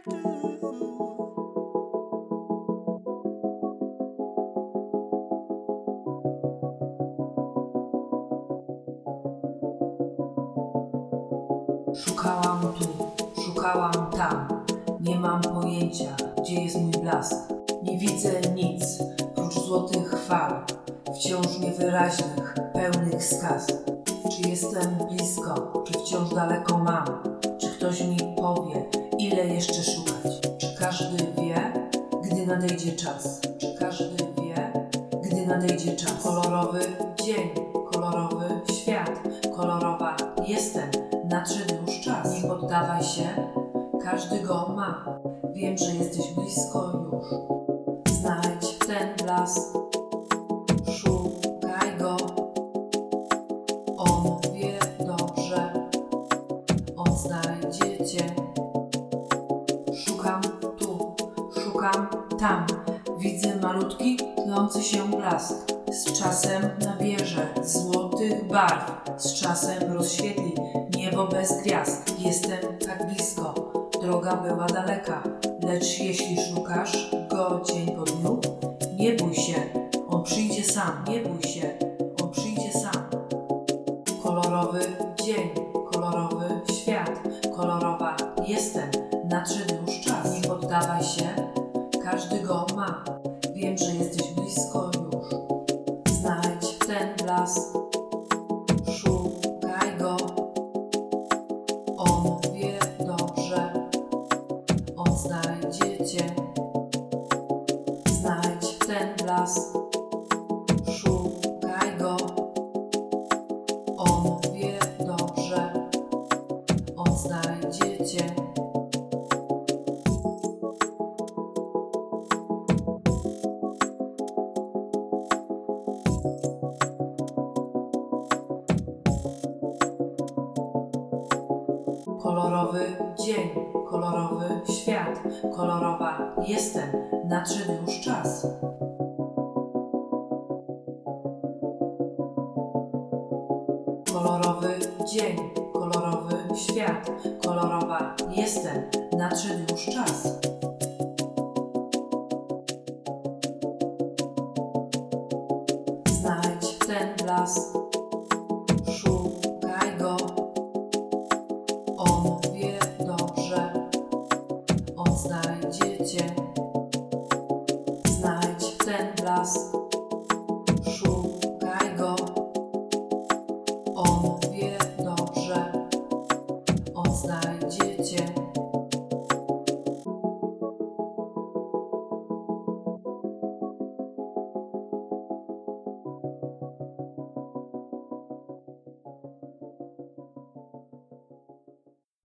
Szukałam tu, szukałam tam. Nie mam pojęcia, gdzie jest mój blask. Nie widzę nic, prócz złotych fal, wciąż niewyraźnych, pełnych skaz. Czy jestem blisko, czy wciąż daleko mam? Czy ktoś mi powie, ile jeszcze szukać? Czy każdy wie, gdy nadejdzie czas? Czy każdy wie, gdy nadejdzie czas? Kolorowy dzień, kolorowy świat, kolorowa jestem, nadszedł już czas. Nie poddawaj się, każdy go ma. Wiem, że jesteś blisko już. Znajdź ten blask, szukaj go. On wie dobrze, on znajdzie cię. Tam. Widzę malutki, tlący się blask. Z czasem nabierze złotych barw, z czasem rozświetli niebo bez gwiazd. Jestem tak blisko, droga była daleka, lecz jeśli szukasz go dzień po dniu, nie bój się, on przyjdzie sam, nie bój się, on przyjdzie sam. Kolorowy szukaj go. On wie dobrze, on znajdzie cię. Znajdź ten blask, szukaj go. On wie dobrze, on znajdzie. Kolorowy dzień, kolorowy świat, kolorowa jestem, nadszedł już czas. Kolorowy dzień, kolorowy świat, kolorowa jestem, nadszedł już czas. Znajdź ten blask, ten